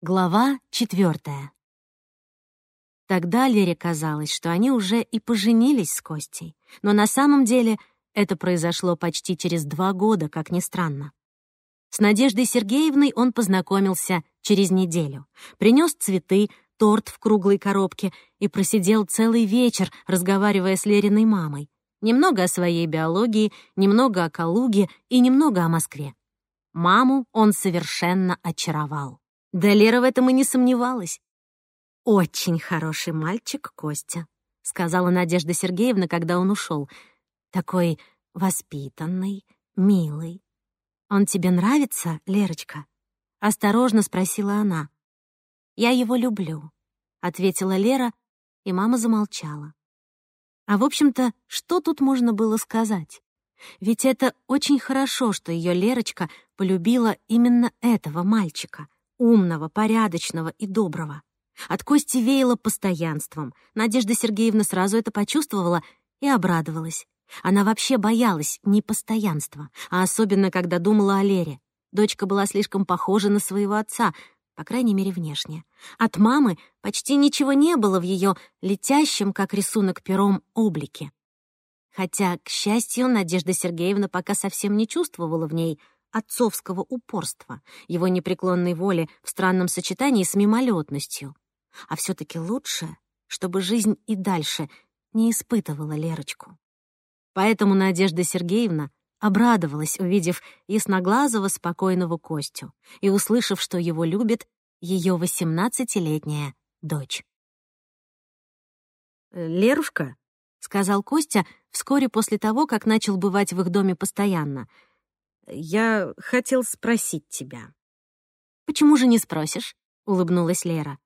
Глава четвертая. Тогда Лере казалось, что они уже и поженились с Костей, но на самом деле это произошло почти через два года, как ни странно. С Надеждой Сергеевной он познакомился через неделю, принес цветы, торт в круглой коробке и просидел целый вечер, разговаривая с Лериной мамой. Немного о своей биологии, немного о Калуге и немного о Москве. Маму он совершенно очаровал. Да Лера в этом и не сомневалась. «Очень хороший мальчик, Костя», — сказала Надежда Сергеевна, когда он ушел. «Такой воспитанный, милый. Он тебе нравится, Лерочка?» — осторожно спросила она. «Я его люблю», — ответила Лера, и мама замолчала. А в общем-то, что тут можно было сказать? Ведь это очень хорошо, что ее Лерочка полюбила именно этого мальчика — умного, порядочного и доброго. От Кости веяло постоянством. Надежда Сергеевна сразу это почувствовала и обрадовалась. Она вообще боялась непостоянства, а особенно, когда думала о Лере. Дочка была слишком похожа на своего отца, по крайней мере, внешне. От мамы почти ничего не было в ее летящем, как рисунок пером, облике. Хотя, к счастью, Надежда Сергеевна пока совсем не чувствовала в ней отцовского упорства, его непреклонной воли в странном сочетании с мимолетностью. А все таки лучше, чтобы жизнь и дальше не испытывала Лерочку. Поэтому Надежда Сергеевна обрадовалась, увидев ясноглазого, спокойного Костю и услышав, что его любит ее восемнадцатилетняя дочь. «Лерушка», — сказал Костя вскоре после того, как начал бывать в их доме постоянно — я хотел спросить тебя». «Почему же не спросишь?» — улыбнулась Лера.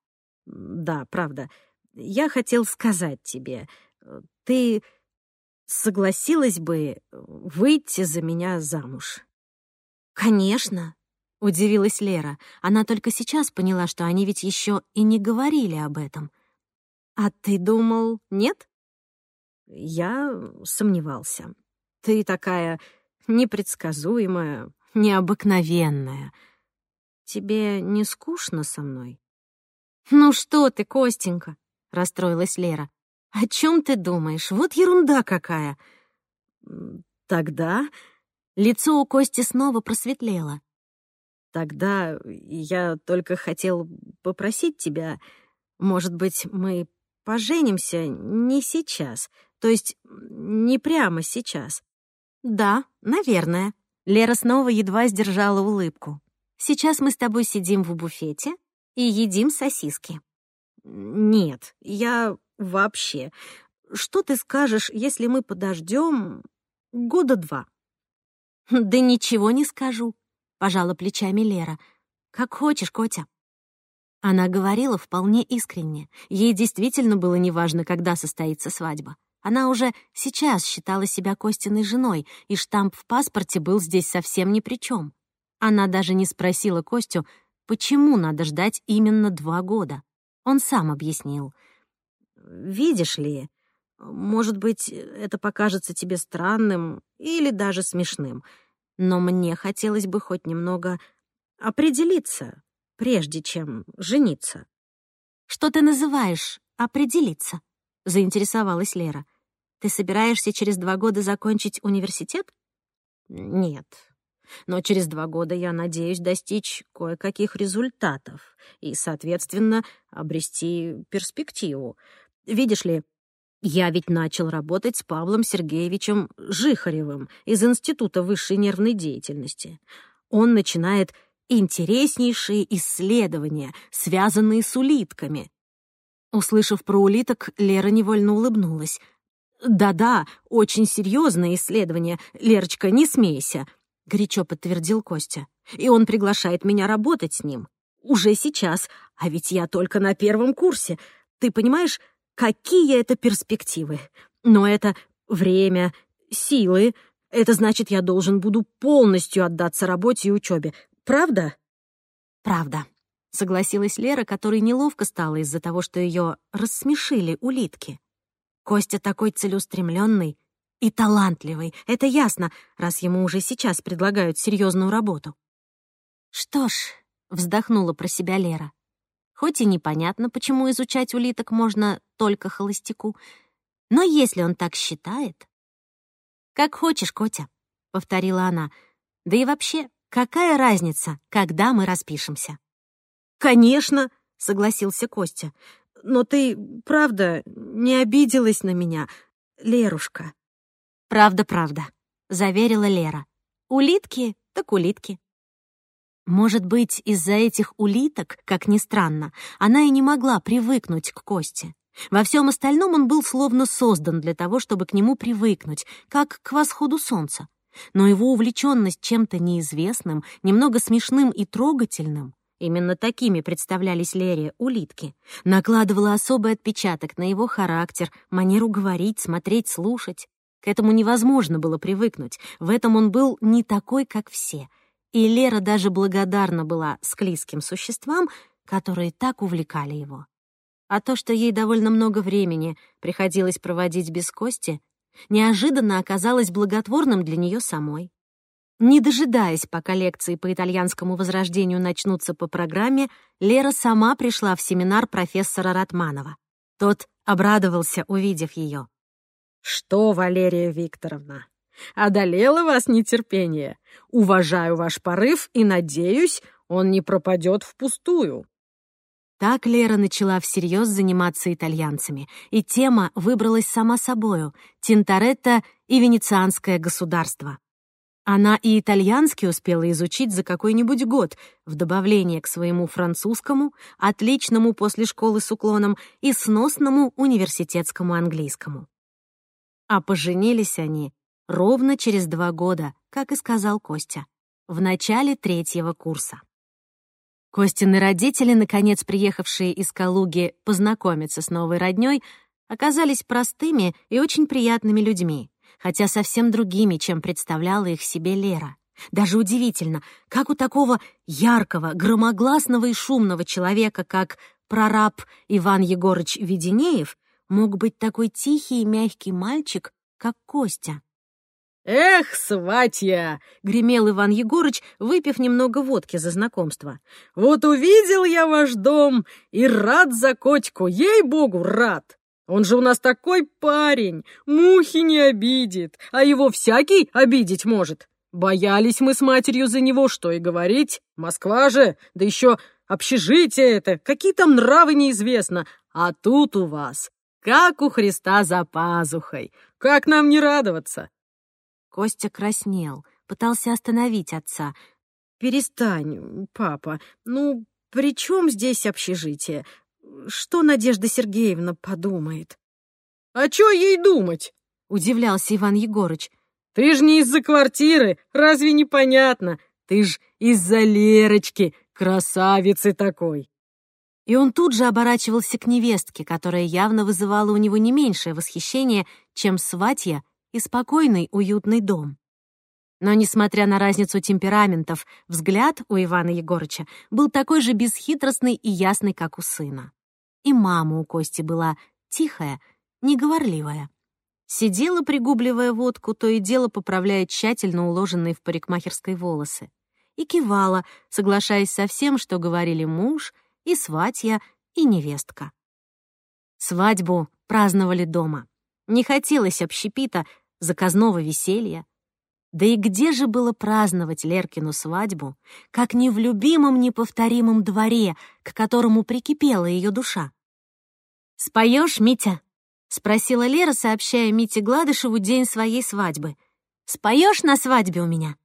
«Да, правда. Я хотел сказать тебе, ты согласилась бы выйти за меня замуж?» «Конечно», — удивилась Лера. Она только сейчас поняла, что они ведь еще и не говорили об этом. «А ты думал, нет?» «Я сомневался. Ты такая непредсказуемая, необыкновенная. Тебе не скучно со мной? Ну что ты, Костенька, расстроилась Лера. О чем ты думаешь? Вот ерунда какая. Тогда лицо у Кости снова просветлело. Тогда я только хотел попросить тебя, может быть, мы поженимся не сейчас, то есть не прямо сейчас. «Да, наверное». Лера снова едва сдержала улыбку. «Сейчас мы с тобой сидим в буфете и едим сосиски». «Нет, я вообще... Что ты скажешь, если мы подождем года два?» «Да ничего не скажу», — пожала плечами Лера. «Как хочешь, Котя». Она говорила вполне искренне. Ей действительно было неважно, когда состоится свадьба. Она уже сейчас считала себя Костиной женой, и штамп в паспорте был здесь совсем ни при чем. Она даже не спросила Костю, почему надо ждать именно два года. Он сам объяснил. «Видишь ли, может быть, это покажется тебе странным или даже смешным, но мне хотелось бы хоть немного определиться, прежде чем жениться». «Что ты называешь «определиться»?» — заинтересовалась Лера. Ты собираешься через два года закончить университет? Нет. Но через два года я надеюсь достичь кое-каких результатов и, соответственно, обрести перспективу. Видишь ли, я ведь начал работать с Павлом Сергеевичем Жихаревым из Института высшей нервной деятельности. Он начинает интереснейшие исследования, связанные с улитками. Услышав про улиток, Лера невольно улыбнулась. «Да-да, очень серьезное исследование. Лерочка, не смейся», — горячо подтвердил Костя. «И он приглашает меня работать с ним. Уже сейчас, а ведь я только на первом курсе. Ты понимаешь, какие это перспективы? Но это время, силы. Это значит, я должен буду полностью отдаться работе и учебе. Правда?» «Правда», — согласилась Лера, которой неловко стало из-за того, что ее рассмешили улитки. Костя такой целеустремленный и талантливый. Это ясно, раз ему уже сейчас предлагают серьезную работу. «Что ж», — вздохнула про себя Лера, хоть и непонятно, почему изучать улиток можно только холостяку, но если он так считает... «Как хочешь, Котя», — повторила она. «Да и вообще, какая разница, когда мы распишемся?» «Конечно», — согласился Костя. «Но ты, правда, не обиделась на меня, Лерушка?» «Правда, правда», — заверила Лера. «Улитки так улитки». Может быть, из-за этих улиток, как ни странно, она и не могла привыкнуть к Косте. Во всем остальном он был словно создан для того, чтобы к нему привыкнуть, как к восходу солнца. Но его увлеченность чем-то неизвестным, немного смешным и трогательным, именно такими представлялись Лере улитки, накладывала особый отпечаток на его характер, манеру говорить, смотреть, слушать. К этому невозможно было привыкнуть, в этом он был не такой, как все — и Лера даже благодарна была склизким существам, которые так увлекали его. А то, что ей довольно много времени приходилось проводить без Кости, неожиданно оказалось благотворным для нее самой. Не дожидаясь, пока лекции по итальянскому возрождению начнутся по программе, Лера сама пришла в семинар профессора Ратманова. Тот обрадовался, увидев ее. «Что, Валерия Викторовна, Одолело вас нетерпение. Уважаю ваш порыв и надеюсь, он не пропадет впустую». Так Лера начала всерьез заниматься итальянцами, и тема выбралась сама собою — Тинторетто и Венецианское государство. Она и итальянский успела изучить за какой-нибудь год, в добавление к своему французскому, отличному после школы с уклоном и сносному университетскому английскому. А поженились они ровно через два года, как и сказал Костя, в начале третьего курса. Костины родители, наконец приехавшие из Калуги познакомиться с новой роднёй, оказались простыми и очень приятными людьми, хотя совсем другими, чем представляла их себе Лера. Даже удивительно, как у такого яркого, громогласного и шумного человека, как прораб Иван Егорыч Веденеев, мог быть такой тихий и мягкий мальчик, как Костя. «Эх, сватья!» — гремел Иван Егорыч, выпив немного водки за знакомство. «Вот увидел я ваш дом и рад за котику, ей-богу, рад! Он же у нас такой парень, мухи не обидит, а его всякий обидеть может. Боялись мы с матерью за него, что и говорить. Москва же, да еще общежитие это, какие там нравы неизвестно. А тут у вас, как у Христа за пазухой. Как нам не радоваться? Костя краснел, пытался остановить отца. «Перестань, папа. Ну, при чем здесь общежитие? Что Надежда Сергеевна подумает?» «А чё ей думать?» — удивлялся Иван Егорыч. «Ты ж не из-за квартиры, разве непонятно? Ты ж из-за Лерочки, красавицы такой!» И он тут же оборачивался к невестке, которая явно вызывала у него не меньшее восхищение, чем сватья и спокойный, уютный дом. Но, несмотря на разницу темпераментов, взгляд у Ивана Егорыча был такой же бесхитростный и ясный, как у сына. И мама у Кости была тихая, неговорливая. Сидела, пригубливая водку, то и дело поправляя тщательно уложенные в парикмахерской волосы. И кивала, соглашаясь со всем, что говорили муж, и сватья, и невестка. Свадьбу праздновали дома. Не хотелось общепита, заказного веселья. Да и где же было праздновать Леркину свадьбу, как не в любимом неповторимом дворе, к которому прикипела ее душа? «Споешь, Митя?» — спросила Лера, сообщая Мите Гладышеву день своей свадьбы. «Споешь на свадьбе у меня?»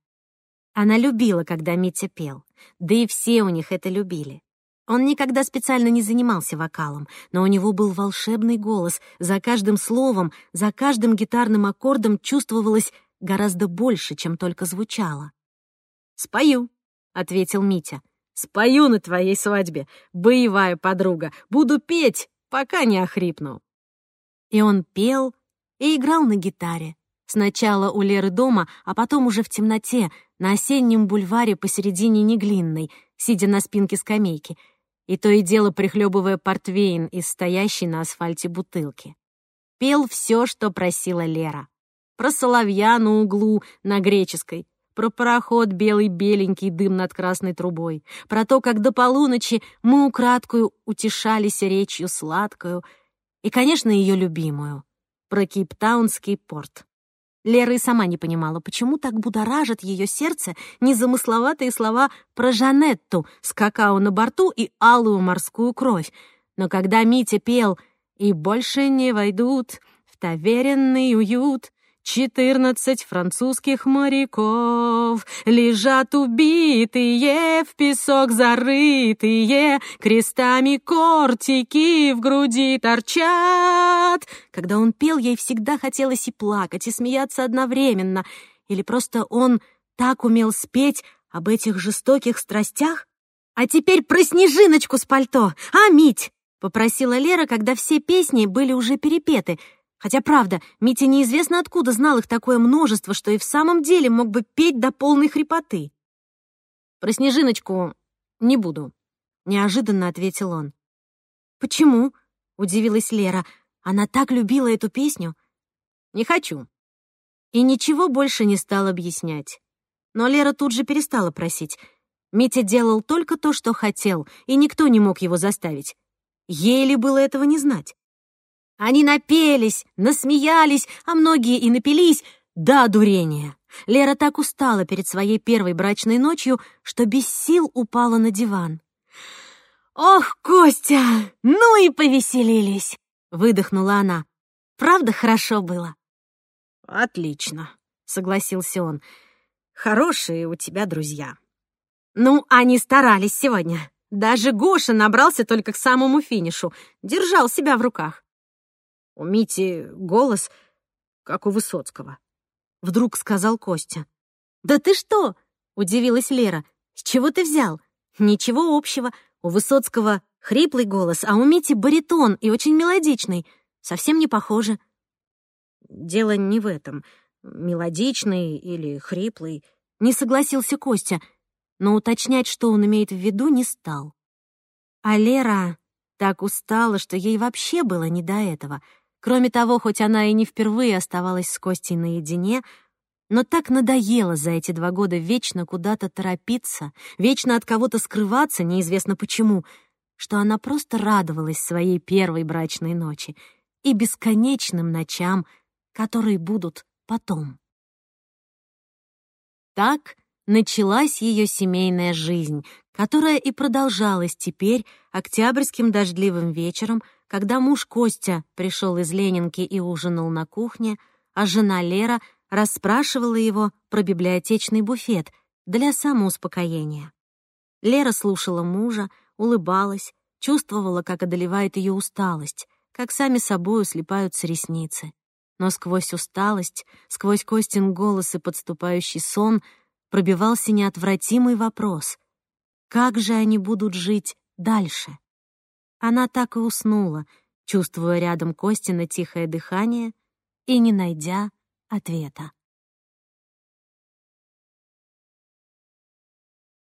Она любила, когда Митя пел, да и все у них это любили. Он никогда специально не занимался вокалом, но у него был волшебный голос. За каждым словом, за каждым гитарным аккордом чувствовалось гораздо больше, чем только звучало. «Спою», — ответил Митя. «Спою на твоей свадьбе, боевая подруга. Буду петь, пока не охрипну». И он пел и играл на гитаре. Сначала у Леры дома, а потом уже в темноте, на осеннем бульваре посередине Неглинной, сидя на спинке скамейки — и то и дело прихлебывая портвейн из стоящей на асфальте бутылки. Пел все, что просила Лера. Про соловья на углу, на греческой, про пароход белый-беленький дым над красной трубой, про то, как до полуночи мы украдкую утешались речью сладкую, и, конечно, ее любимую, про Кейптаунский порт. Лера и сама не понимала, почему так будоражат ее сердце незамысловатые слова про Жанетту с какао на борту и алую морскую кровь. Но когда Митя пел «И больше не войдут в таверенный уют», Четырнадцать французских моряков лежат убитые, в песок зарытые, крестами кортики в груди торчат. Когда он пел, ей всегда хотелось и плакать, и смеяться одновременно. Или просто он так умел спеть об этих жестоких страстях? А теперь про снежиночку с пальто, а, Мить? — попросила Лера, когда все песни были уже перепеты — Хотя, правда, Митя неизвестно откуда знал их такое множество, что и в самом деле мог бы петь до полной хрипоты. «Про Снежиночку не буду», — неожиданно ответил он. «Почему?» — удивилась Лера. «Она так любила эту песню». «Не хочу». И ничего больше не стал объяснять. Но Лера тут же перестала просить. Митя делал только то, что хотел, и никто не мог его заставить. Ей ли было этого не знать? Они напелись, насмеялись, а многие и напились до одурения. Лера так устала перед своей первой брачной ночью, что без сил упала на диван. «Ох, Костя, ну и повеселились!» — выдохнула она. «Правда, хорошо было?» «Отлично», — согласился он. «Хорошие у тебя друзья». «Ну, они старались сегодня. Даже Гоша набрался только к самому финишу, держал себя в руках. У Мити голос, как у Высоцкого. Вдруг сказал Костя. «Да ты что?» — удивилась Лера. «С чего ты взял?» «Ничего общего. У Высоцкого хриплый голос, а у Мити баритон и очень мелодичный. Совсем не похоже». «Дело не в этом. Мелодичный или хриплый». Не согласился Костя, но уточнять, что он имеет в виду, не стал. А Лера так устала, что ей вообще было не до этого — Кроме того, хоть она и не впервые оставалась с Костей наедине, но так надоело за эти два года вечно куда-то торопиться, вечно от кого-то скрываться, неизвестно почему, что она просто радовалась своей первой брачной ночи и бесконечным ночам, которые будут потом. Так началась ее семейная жизнь, которая и продолжалась теперь октябрьским дождливым вечером — когда муж Костя пришел из Ленинки и ужинал на кухне, а жена Лера расспрашивала его про библиотечный буфет для самоуспокоения. Лера слушала мужа, улыбалась, чувствовала, как одолевает ее усталость, как сами собой слепаются ресницы. Но сквозь усталость, сквозь Костин голос и подступающий сон пробивался неотвратимый вопрос. Как же они будут жить дальше? Она так и уснула, чувствуя рядом Костина тихое дыхание и не найдя ответа.